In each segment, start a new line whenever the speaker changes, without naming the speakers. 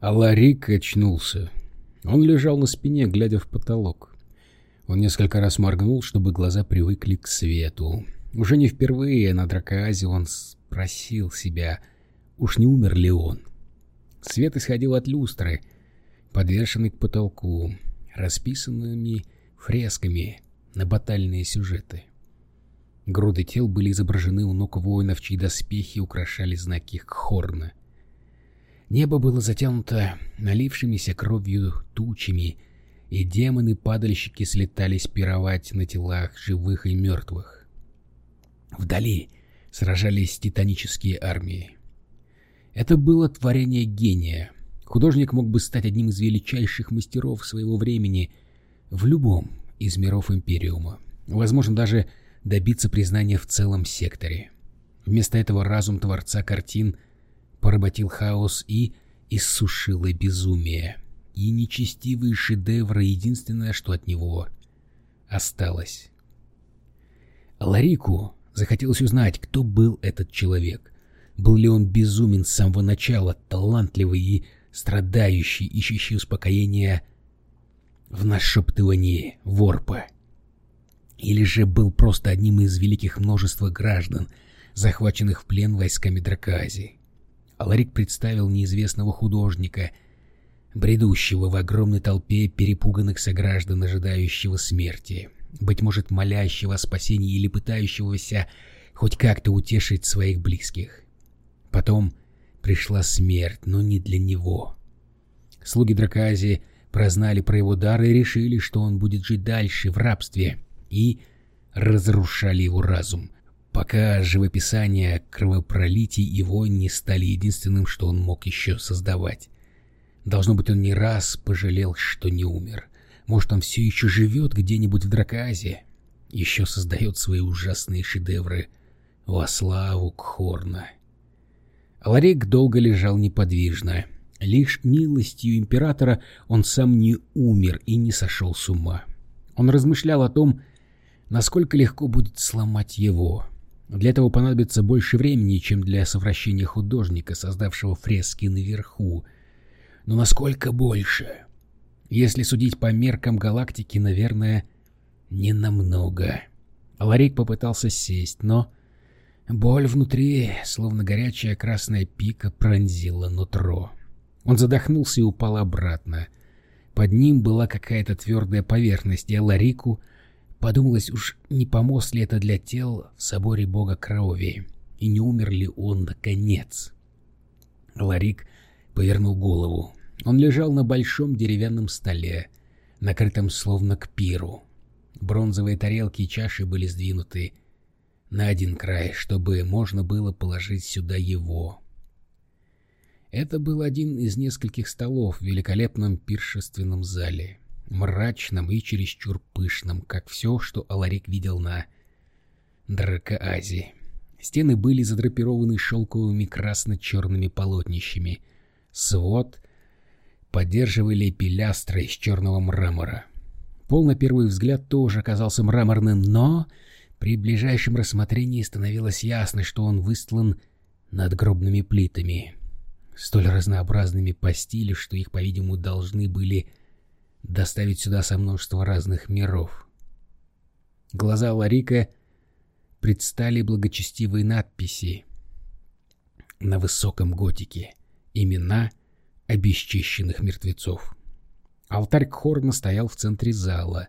А Ларик очнулся. Он лежал на спине, глядя в потолок. Он несколько раз моргнул, чтобы глаза привыкли к свету. Уже не впервые на Дракоазе он спросил себя, уж не умер ли он. Свет исходил от люстры, подвешенной к потолку, расписанными фресками на батальные сюжеты. Груды тел были изображены у ног воинов, чьи доспехи украшали знаки Хорна. Небо было затянуто налившимися кровью тучами, и демоны-падальщики слетались пировать на телах живых и мертвых. Вдали сражались титанические армии. Это было творение гения. Художник мог бы стать одним из величайших мастеров своего времени в любом из миров Империума. Возможно, даже добиться признания в целом секторе. Вместо этого разум Творца картин — поработил хаос и иссушил и безумие. И нечестивые шедевры — единственное, что от него осталось. Ларику захотелось узнать, кто был этот человек. Был ли он безумен с самого начала, талантливый и страдающий, ищущий успокоения в нашептывании ворпа? Или же был просто одним из великих множества граждан, захваченных в плен войсками Дракази? Аларик представил неизвестного художника, бредущего в огромной толпе перепуганных сограждан, ожидающего смерти, быть может, молящего о спасении или пытающегося хоть как-то утешить своих близких. Потом пришла смерть, но не для него. Слуги Дракази прознали про его дар и решили, что он будет жить дальше в рабстве, и разрушали его разум, пока живописание кровопролитий войн не стали единственным, что он мог еще создавать. Должно быть, он не раз пожалел, что не умер. Может, он все еще живет где-нибудь в Драказе, еще создает свои ужасные шедевры во славу Кхорна. Ларик долго лежал неподвижно. Лишь милостью императора он сам не умер и не сошел с ума. Он размышлял о том, насколько легко будет сломать его — для этого понадобится больше времени, чем для совращения художника, создавшего фрески наверху. Но насколько больше? Если судить по меркам галактики, наверное, не намного. Ларик попытался сесть, но боль внутри, словно горячая красная пика, пронзила нутро. Он задохнулся и упал обратно. Под ним была какая-то твердая поверхность, и Ларику Подумалось уж, не помост ли это для тел в соборе бога крови, и не умер ли он наконец. Ларик повернул голову. Он лежал на большом деревянном столе, накрытом словно к пиру. Бронзовые тарелки и чаши были сдвинуты на один край, чтобы можно было положить сюда его. Это был один из нескольких столов в великолепном пиршественном зале мрачным и чересчур пышным, как все, что Аларик видел на Дракоазе. Стены были задрапированы шелковыми красно-черными полотнищами. Свод поддерживали пилястры из черного мрамора. Пол на первый взгляд тоже оказался мраморным, но при ближайшем рассмотрении становилось ясно, что он выстлан надгробными плитами, столь разнообразными по стилю, что их, по-видимому, должны были доставить сюда со множества разных миров. Глаза Ларика предстали благочестивые надписи на высоком готике, имена обесчищенных мертвецов. Алтарь Кхорна стоял в центре зала.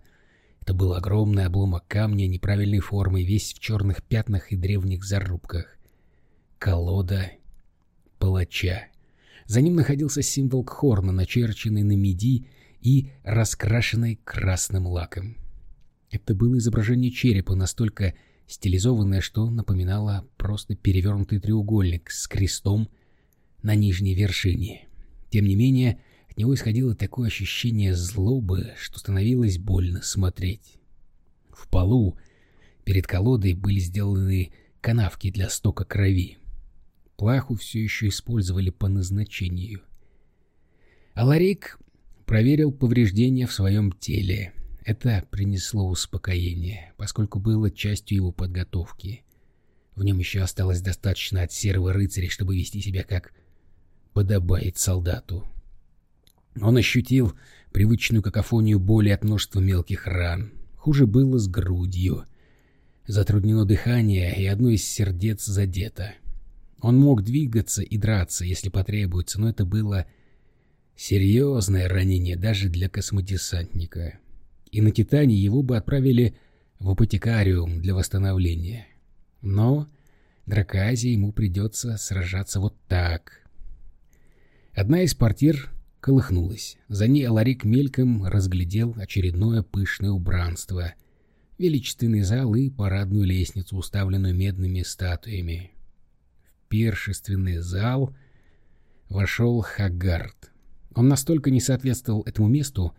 Это был огромный обломок камня неправильной формы, весь в черных пятнах и древних зарубках. Колода палача. За ним находился символ Кхорна, начерченный на меди и раскрашенной красным лаком. Это было изображение черепа, настолько стилизованное, что напоминало просто перевернутый треугольник с крестом на нижней вершине. Тем не менее, от него исходило такое ощущение злобы, что становилось больно смотреть. В полу перед колодой были сделаны канавки для стока крови. Плаху все еще использовали по назначению. Аларик проверил повреждения в своем теле. Это принесло успокоение, поскольку было частью его подготовки. В нем еще осталось достаточно от серого рыцаря, чтобы вести себя как подобает солдату. Он ощутил привычную какофонию боли от множества мелких ран. Хуже было с грудью. Затруднено дыхание, и одно из сердец задето. Он мог двигаться и драться, если потребуется, но это было серьезное ранение даже для космодесантника. И на Титане его бы отправили в апотекариум для восстановления. Но Драказе ему придется сражаться вот так. Одна из портир колыхнулась. За ней Аларик мельком разглядел очередное пышное убранство. Величественный зал и парадную лестницу, уставленную медными статуями. В пиршественный зал вошел Хагард. Он настолько не соответствовал этому месту,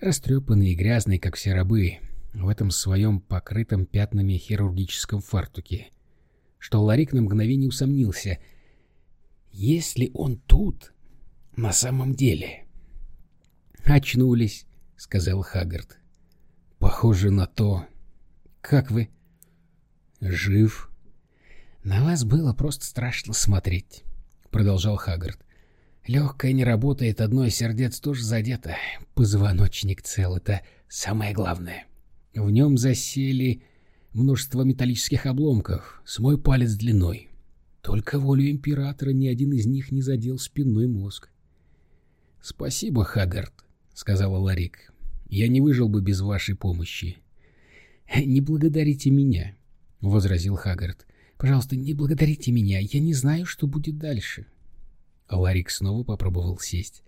растрепанный и грязный, как все рабы, в этом своем покрытом пятнами хирургическом фартуке, что Ларик на мгновение усомнился. Если он тут, на самом деле? «Очнулись», — сказал Хаггард. «Похоже на то. Как вы?» «Жив». «На вас было просто страшно смотреть», — продолжал Хаггард. «Легкое не работает, одно из сердец тоже задето. Позвоночник цел — это самое главное». В нем засели множество металлических обломков с мой палец длиной. Только волю императора ни один из них не задел спинной мозг. — Спасибо, Хагард, — сказала Ларик. — Я не выжил бы без вашей помощи. — Не благодарите меня, — возразил Хагард. — Пожалуйста, не благодарите меня. Я не знаю, что будет дальше. Ларик снова попробовал сесть.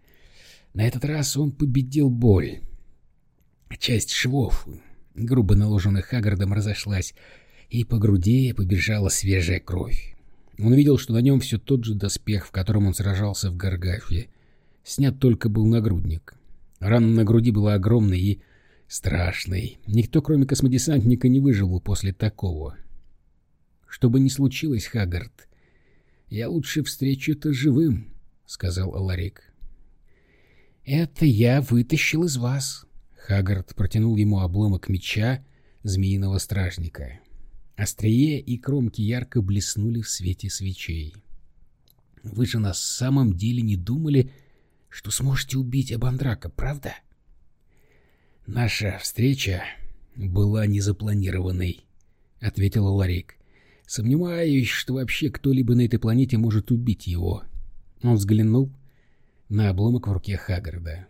На этот раз он победил боль. Часть швов, грубо наложенных Хаггардом, разошлась, и по груди побежала свежая кровь. Он видел, что на нем все тот же доспех, в котором он сражался в Гаргафе. Снят только был нагрудник. Рана на груди была огромной и страшной. Никто, кроме космодесантника, не выжил после такого. Что бы ни случилось, Хаггард, я лучше встречу это живым, — сказал Аларик. — Это я вытащил из вас, Хагард протянул ему обломок меча змеиного стражника. Острие и кромки ярко блеснули в свете свечей. «Вы же на самом деле не думали, что сможете убить Абандрака, правда?» «Наша встреча была незапланированной», — ответил Ларик. «Сомневаюсь, что вообще кто-либо на этой планете может убить его». Он взглянул на обломок в руке Хагарда.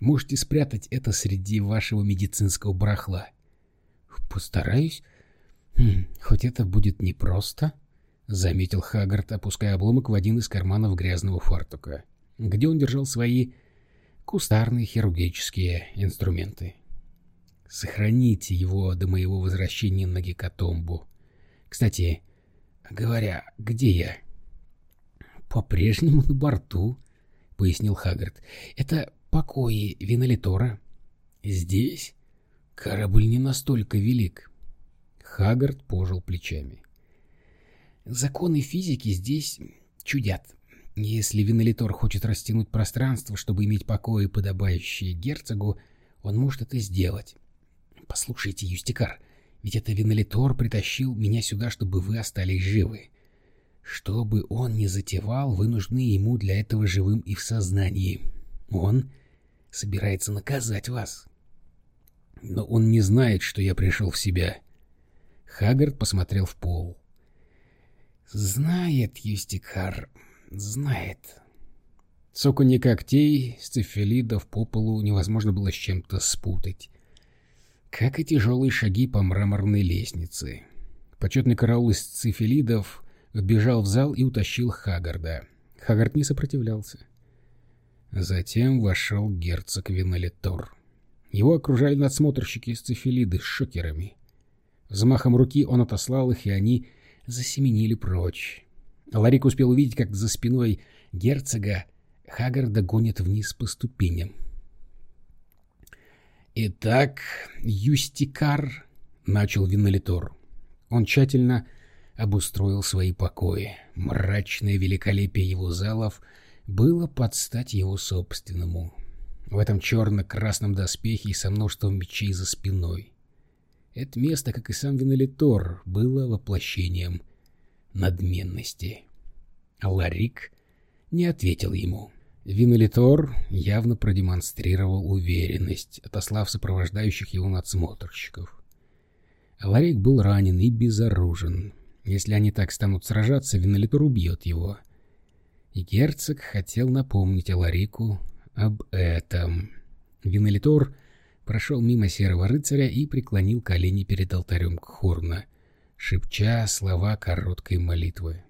Можете спрятать это среди вашего медицинского барахла. Постараюсь. Хм, хоть это будет непросто, — заметил Хаггард, опуская обломок в один из карманов грязного фартука, где он держал свои кустарные хирургические инструменты. Сохраните его до моего возвращения на Гекатомбу. Кстати, говоря, где я? По-прежнему на борту, — пояснил Хаггард. Это покои Винолитора. Здесь корабль не настолько велик. Хагард пожал плечами. Законы физики здесь чудят. Если Винолитор хочет растянуть пространство, чтобы иметь покои, подобающие герцогу, он может это сделать. Послушайте, Юстикар, ведь это Винолитор притащил меня сюда, чтобы вы остались живы. Что бы он ни затевал, вы нужны ему для этого живым и в сознании. Он собирается наказать вас. Но он не знает, что я пришел в себя. Хаггард посмотрел в пол. Знает, Юстикар, знает. Цоканье когтей, сцефилидов по полу невозможно было с чем-то спутать. Как и тяжелые шаги по мраморной лестнице. Почетный караул из цифилидов вбежал в зал и утащил Хагарда. Хагард не сопротивлялся. Затем вошел герцог Винолитор. Его окружали надсмотрщики из цифилиды с шокерами. Взмахом руки он отослал их, и они засеменили прочь. Ларик успел увидеть, как за спиной герцога Хагарда гонит вниз по ступеням. «Итак, Юстикар», — начал Винолитор. Он тщательно обустроил свои покои. Мрачное великолепие его залов — было под стать его собственному. В этом черно-красном доспехе и со множеством мечей за спиной. Это место, как и сам Винолитор, было воплощением надменности. Ларик не ответил ему. Винолитор явно продемонстрировал уверенность, отослав сопровождающих его надсмотрщиков. Ларик был ранен и безоружен. Если они так станут сражаться, Винолитор убьет его. И герцог хотел напомнить Аларику об этом. Винолитор прошел мимо серого рыцаря и преклонил колени перед алтарем Кхорна, шепча слова короткой молитвы.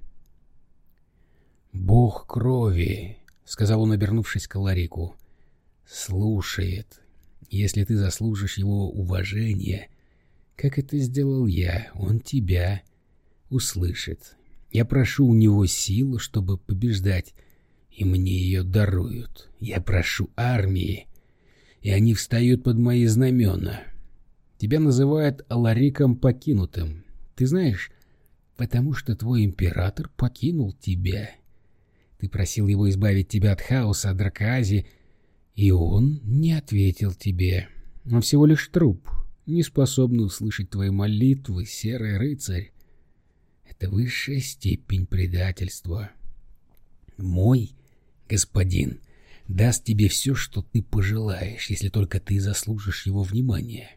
«Бог крови!» — сказал он, обернувшись к Ларику. «Слушает. Если ты заслужишь его уважения, как это сделал я, он тебя услышит. Я прошу у него силу, чтобы побеждать, и мне ее даруют. Я прошу армии, и они встают под мои знамена. Тебя называют Алариком покинутым. Ты знаешь, потому что твой император покинул тебя». Ты просил его избавить тебя от хаоса, от дракоази, и он не ответил тебе. Он всего лишь труп, не способный услышать твои молитвы, серый рыцарь. Это высшая степень предательства. Мой господин даст тебе все, что ты пожелаешь, если только ты заслужишь его внимания.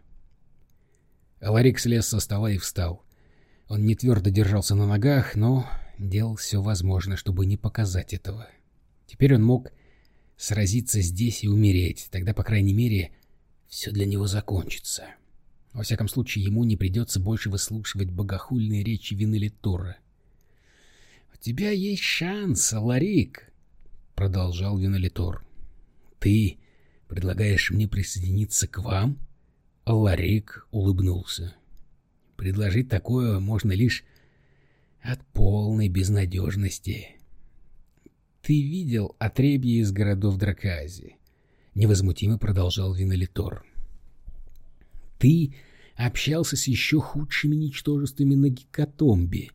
Аларик слез со стола и встал. Он не твердо держался на ногах, но делал все возможное, чтобы не показать этого. Теперь он мог сразиться здесь и умереть, тогда, по крайней мере, все для него закончится. Во всяком случае, ему не придется больше выслушивать богохульные речи Винолитора. «У тебя есть шанс, Ларик», — продолжал Винолитор. «Ты предлагаешь мне присоединиться к вам?» Ларик улыбнулся. «Предложить такое можно лишь от полной безнадежности. «Ты видел отребье из городов Дракази?» — невозмутимо продолжал Винолитор. «Ты общался с еще худшими ничтожествами на Гекатомбе.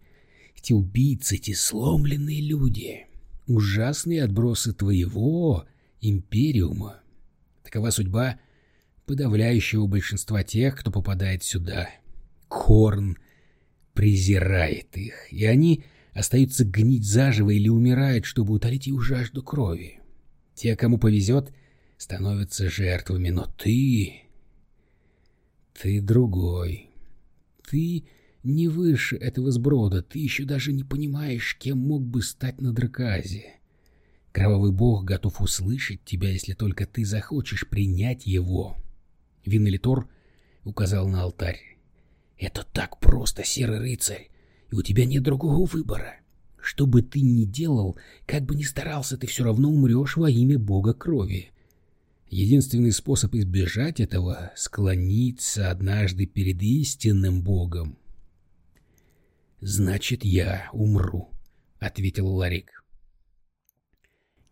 Эти убийцы, эти сломленные люди, ужасные отбросы твоего империума. Такова судьба подавляющего большинства тех, кто попадает сюда. Корн — презирает их, и они остаются гнить заживо или умирают, чтобы утолить их жажду крови. Те, кому повезет, становятся жертвами, но ты... Ты другой. Ты не выше этого сброда, ты еще даже не понимаешь, кем мог бы стать на Драказе. Кровавый бог готов услышать тебя, если только ты захочешь принять его. Винолитор указал на алтарь. Это так просто, серый рыцарь, и у тебя нет другого выбора. Что бы ты ни делал, как бы ни старался, ты все равно умрешь во имя бога крови. Единственный способ избежать этого — склониться однажды перед истинным богом. «Значит, я умру», — ответил Ларик.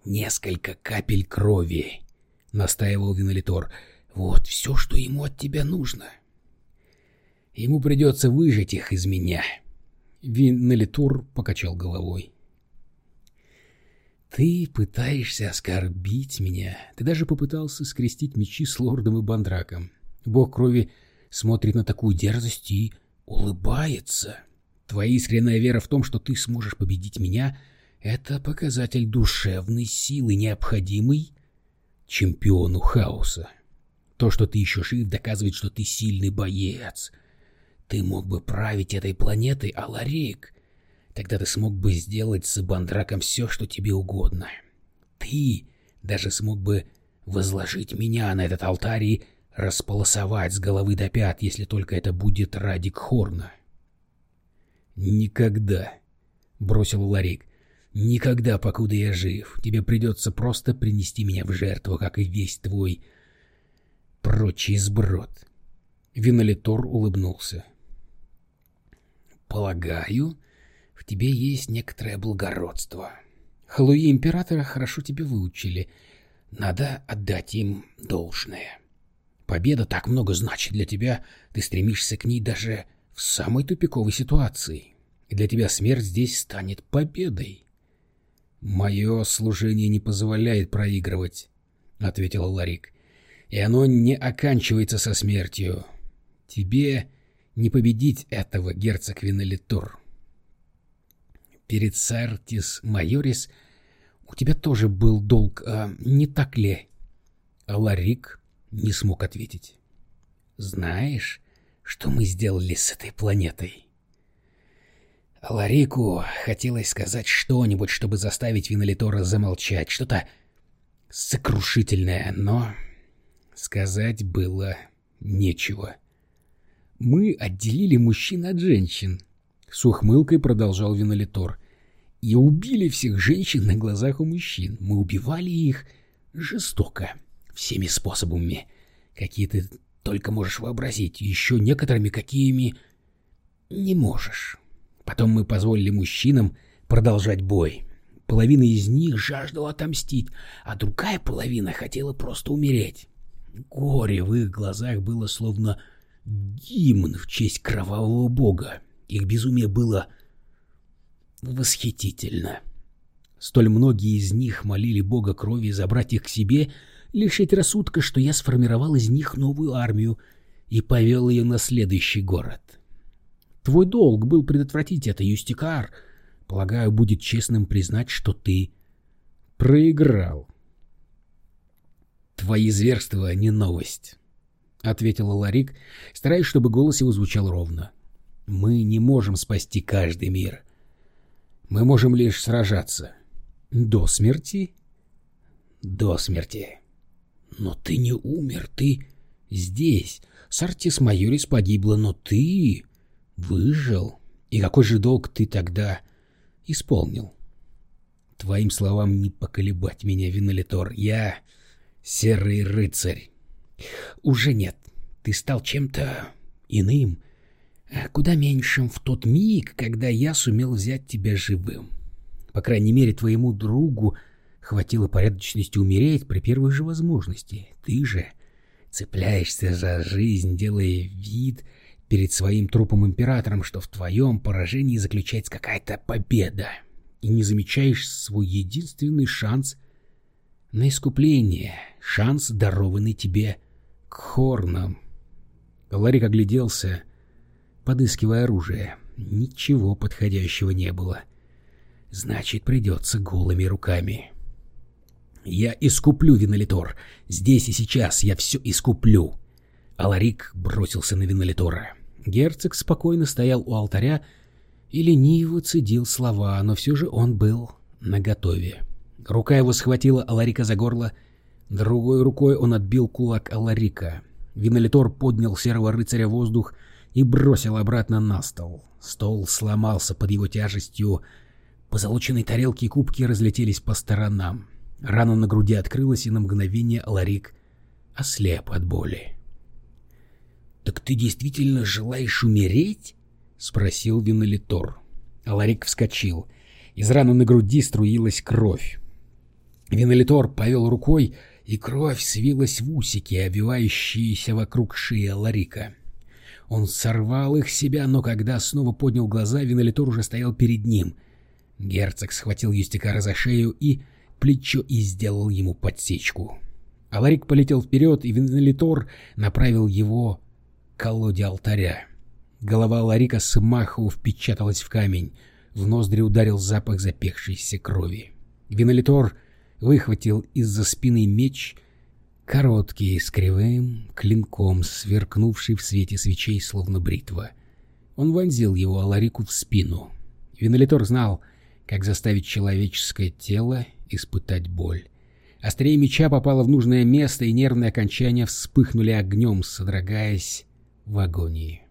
«Несколько капель крови», — настаивал Винолитор. «Вот все, что ему от тебя нужно». Ему придется выжать их из меня. Виннелитур покачал головой. Ты пытаешься оскорбить меня. Ты даже попытался скрестить мечи с лордом и бандраком. Бог крови смотрит на такую дерзость и улыбается. Твоя искренняя вера в том, что ты сможешь победить меня, это показатель душевной силы, необходимый чемпиону хаоса. То, что ты еще жив, доказывает, что ты сильный боец. Ты мог бы править этой планетой, Аларик. Тогда ты смог бы сделать с Бандраком все, что тебе угодно. Ты даже смог бы возложить меня на этот алтарь и располосовать с головы до пят, если только это будет ради Кхорна. «Никогда», — бросил Ларик, — «никогда, покуда я жив, тебе придется просто принести меня в жертву, как и весь твой прочий сброд». Винолитор улыбнулся. Полагаю, в тебе есть некоторое благородство. Халуи Императора хорошо тебя выучили. Надо отдать им должное. Победа так много значит для тебя, ты стремишься к ней даже в самой тупиковой ситуации. И для тебя смерть здесь станет победой. «Мое служение не позволяет проигрывать», — ответил Ларик. «И оно не оканчивается со смертью. Тебе не победить этого, герцог Винолитур. Перед Сартис Майорис у тебя тоже был долг, а не так ли? А Ларик не смог ответить. Знаешь, что мы сделали с этой планетой? Ларику хотелось сказать что-нибудь, чтобы заставить Винолитора замолчать, что-то сокрушительное, но сказать было нечего. Мы отделили мужчин от женщин, — с ухмылкой продолжал Винолитор, — и убили всех женщин на глазах у мужчин. Мы убивали их жестоко, всеми способами, какие ты только можешь вообразить, еще некоторыми, какими не можешь. Потом мы позволили мужчинам продолжать бой. Половина из них жаждала отомстить, а другая половина хотела просто умереть. Горе в их глазах было словно гимн в честь кровавого бога. Их безумие было восхитительно. Столь многие из них молили бога крови забрать их к себе, лишить рассудка, что я сформировал из них новую армию и повел ее на следующий город. Твой долг был предотвратить это, Юстикар. Полагаю, будет честным признать, что ты проиграл. Твои зверства не новость, — ответила Ларик, стараясь, чтобы голос его звучал ровно. Мы не можем спасти каждый мир. Мы можем лишь сражаться. До смерти? До смерти. Но ты не умер, ты здесь. Сартис Майорис погибла, но ты Выжил? И какой же долг ты тогда исполнил? Твоим словам не поколебать меня, Винолитор. Я серый рыцарь. Уже нет. Ты стал чем-то иным, а куда меньшим в тот миг, когда я сумел взять тебя живым. По крайней мере, твоему другу хватило порядочности умереть при первой же возможности. Ты же цепляешься за жизнь, делая вид, перед своим трупом императором, что в твоем поражении заключается какая-то победа, и не замечаешь свой единственный шанс на искупление, шанс, дарованный тебе к хорнам. Ларик огляделся, подыскивая оружие. Ничего подходящего не было. Значит, придется голыми руками. Я искуплю, Винолитор. Здесь и сейчас я все искуплю. Аларик бросился на Винолитора. Герцог спокойно стоял у алтаря и лениво цедил слова, но все же он был наготове. Рука его схватила Аларика за горло, другой рукой он отбил кулак Аларика. Винолитор поднял серого рыцаря в воздух и бросил обратно на стол. Стол сломался под его тяжестью, позолоченные тарелки и кубки разлетелись по сторонам. Рана на груди открылась, и на мгновение Аларик ослеп от боли. «Так ты действительно желаешь умереть?» — спросил Винолитор. Аларик вскочил. Из раны на груди струилась кровь. Винолитор повел рукой, и кровь свилась в усики, обвивающиеся вокруг шеи Аларика. Он сорвал их себя, но когда снова поднял глаза, Винолитор уже стоял перед ним. Герцог схватил Юстикара за шею и плечо и сделал ему подсечку. Аларик полетел вперед, и Винолитор направил его колоде алтаря. Голова Ларика с маху впечаталась в камень. В ноздри ударил запах запекшейся крови. Винолитор выхватил из-за спины меч, короткий, с кривым клинком, сверкнувший в свете свечей, словно бритва. Он вонзил его Аларику в спину. Винолитор знал, как заставить человеческое тело испытать боль. Острее меча попало в нужное место, и нервные окончания вспыхнули огнем, содрогаясь в агонии.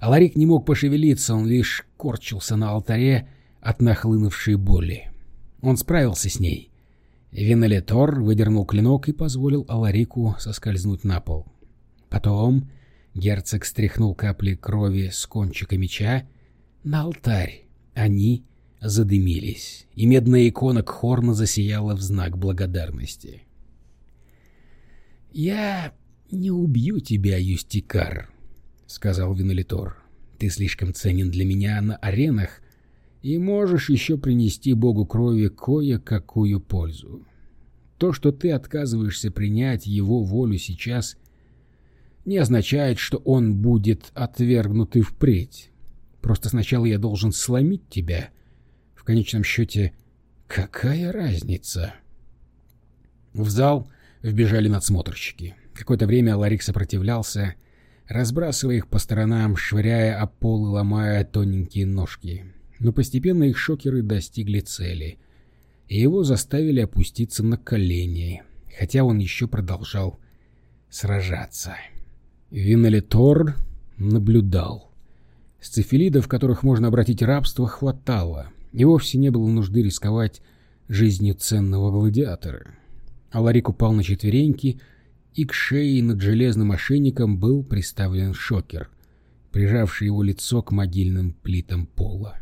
Аларик не мог пошевелиться, он лишь корчился на алтаре от нахлынувшей боли. Он справился с ней. Винолитор выдернул клинок и позволил Аларику соскользнуть на пол. Потом герцог стряхнул капли крови с кончика меча на алтарь. Они задымились, и медная икона Кхорна засияла в знак благодарности. «Я «Не убью тебя, Юстикар», — сказал Винолитор. «Ты слишком ценен для меня на аренах и можешь еще принести богу крови кое-какую пользу. То, что ты отказываешься принять его волю сейчас, не означает, что он будет отвергнут и впредь. Просто сначала я должен сломить тебя. В конечном счете, Какая разница? В зал вбежали надсмотрщики. Какое-то время Ларик сопротивлялся, разбрасывая их по сторонам, швыряя о пол и ломая тоненькие ножки. Но постепенно их шокеры достигли цели, и его заставили опуститься на колени, хотя он еще продолжал сражаться. Винолитор наблюдал. Сцефилидов, которых можно обратить рабство, хватало, и вовсе не было нужды рисковать жизнью ценного гладиатора. Аларик упал на четвереньки, и к шее над железным ошейником был приставлен шокер, прижавший его лицо к могильным плитам пола.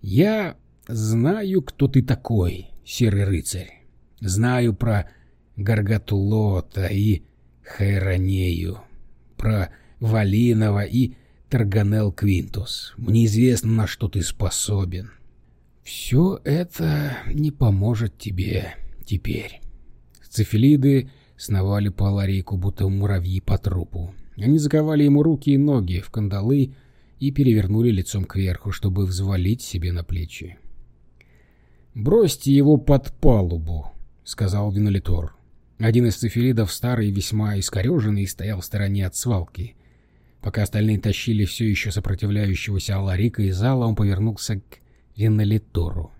«Я знаю, кто ты такой, серый рыцарь. Знаю про Гаргатулота и Хайронею, про Валинова и Тарганел Квинтус. Мне известно, на что ты способен. Все это не поможет тебе теперь. Цефилиды сновали по ларейку, будто муравьи по трупу. Они заковали ему руки и ноги в кандалы и перевернули лицом кверху, чтобы взвалить себе на плечи. «Бросьте его под палубу», — сказал Винолитор. Один из циферидов, старый весьма искореженный, стоял в стороне от свалки. Пока остальные тащили все еще сопротивляющегося Аларика из зала, он повернулся к Винолитору.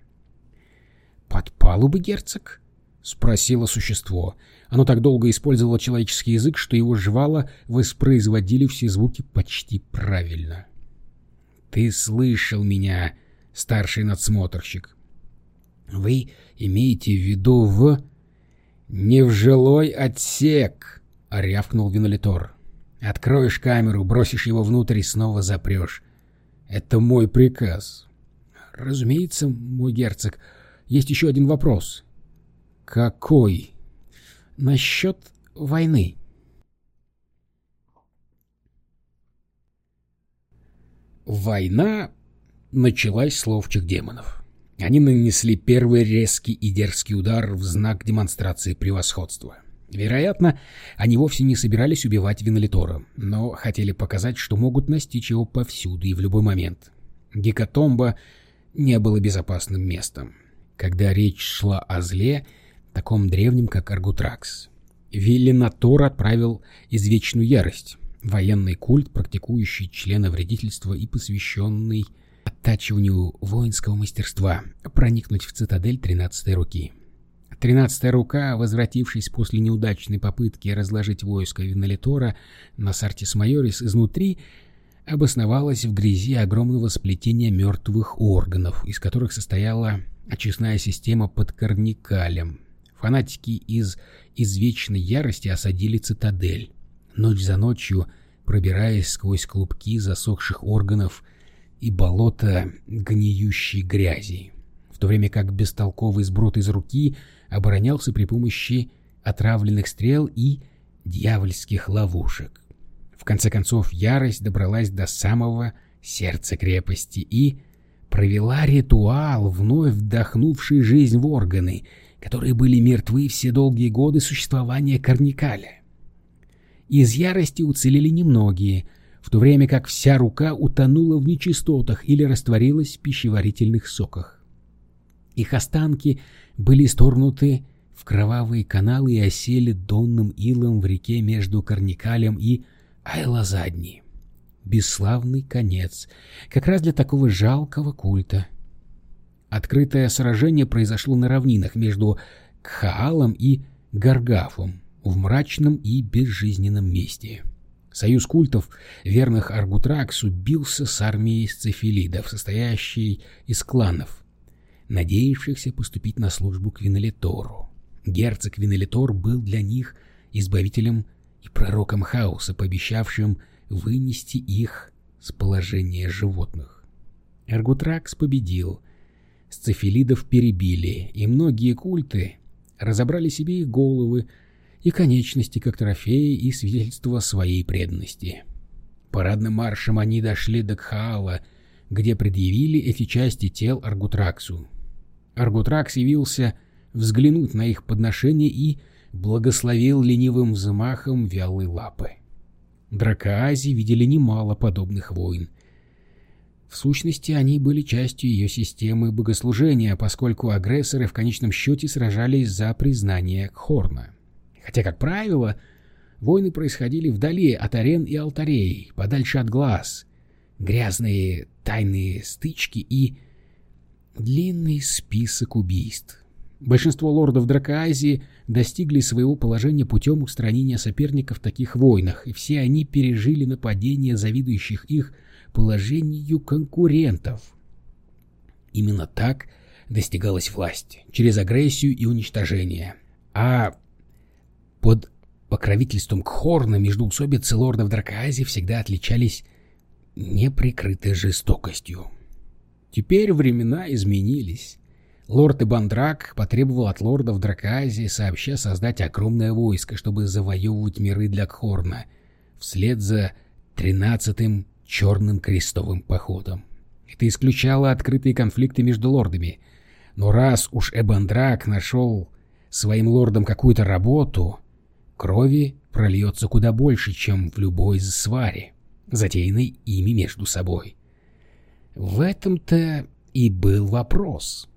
«Под палубы, герцог?» — спросило существо. Оно так долго использовало человеческий язык, что его жвала воспроизводили все звуки почти правильно. «Ты слышал меня, старший надсмотрщик?» «Вы имеете в виду в...» «Не в жилой отсек!» — рявкнул Винолитор. «Откроешь камеру, бросишь его внутрь и снова запрешь. Это мой приказ». «Разумеется, мой герцог. Есть еще один вопрос». «Какой?» «Насчет войны». Война началась с ловчих демонов. Они нанесли первый резкий и дерзкий удар в знак демонстрации превосходства. Вероятно, они вовсе не собирались убивать Винолитора, но хотели показать, что могут настичь его повсюду и в любой момент. Гекатомба не было безопасным местом. Когда речь шла о зле, таком древнем, как Аргутракс, Виллинатор отправил извечную ярость, военный культ, практикующий члена вредительства и посвященный оттачиванию воинского мастерства проникнуть в цитадель тринадцатой руки. Тринадцатая рука, возвратившись после неудачной попытки разложить войско Винолитора на Сартис Майорис изнутри, обосновалась в грязи огромного сплетения мертвых органов, из которых состояла очистная система под Корникалем. Фанатики из извечной ярости осадили цитадель. Ночь за ночью, пробираясь сквозь клубки засохших органов, и болото гниющей грязи, в то время как бестолковый сброд из руки оборонялся при помощи отравленных стрел и дьявольских ловушек. В конце концов, ярость добралась до самого сердца крепости и провела ритуал, вновь вдохнувший жизнь в органы, которые были мертвы все долгие годы существования Корникаля. Из ярости уцелели немногие — в то время как вся рука утонула в нечистотах или растворилась в пищеварительных соках. Их останки были сторнуты в кровавые каналы и осели донным илом в реке между Корникалем и Айлазадни. Бесславный конец, как раз для такого жалкого культа. Открытое сражение произошло на равнинах между Кхаалом и Гаргафом в мрачном и безжизненном месте. Союз культов, верных Аргутраксу, бился с армией сцефилидов, состоящей из кланов, надеявшихся поступить на службу к Винолитору. Герцог Винолитор был для них избавителем и пророком хаоса, пообещавшим вынести их с положения животных. Аргутракс победил, сцефилидов перебили, и многие культы разобрали себе их головы, и конечности как трофеи и свидетельство своей преданности. Парадным маршем они дошли до Кхаала, где предъявили эти части тел Аргутраксу. Аргутракс явился взглянуть на их подношение и благословил ленивым взмахом вялой лапы. Дракоази видели немало подобных войн. В сущности, они были частью ее системы богослужения, поскольку агрессоры в конечном счете сражались за признание Хорна. Хотя, как правило, войны происходили вдали от арен и алтарей, подальше от глаз. Грязные тайные стычки и длинный список убийств. Большинство лордов Дракоазии достигли своего положения путем устранения соперников в таких войнах, и все они пережили нападение завидующих их положению конкурентов. Именно так достигалась власть, через агрессию и уничтожение. А под покровительством Кхорна междоусобицы лордов Дракоазии всегда отличались неприкрытой жестокостью. Теперь времена изменились. Лорд Ибандрак потребовал от лордов Дракоазии сообща создать огромное войско, чтобы завоевывать миры для Кхорна, вслед за тринадцатым черным крестовым походом. Это исключало открытые конфликты между лордами. Но раз уж Эбандрак нашел своим лордам какую-то работу, крови прольется куда больше, чем в любой сваре, затеянной ими между собой. В этом-то и был вопрос.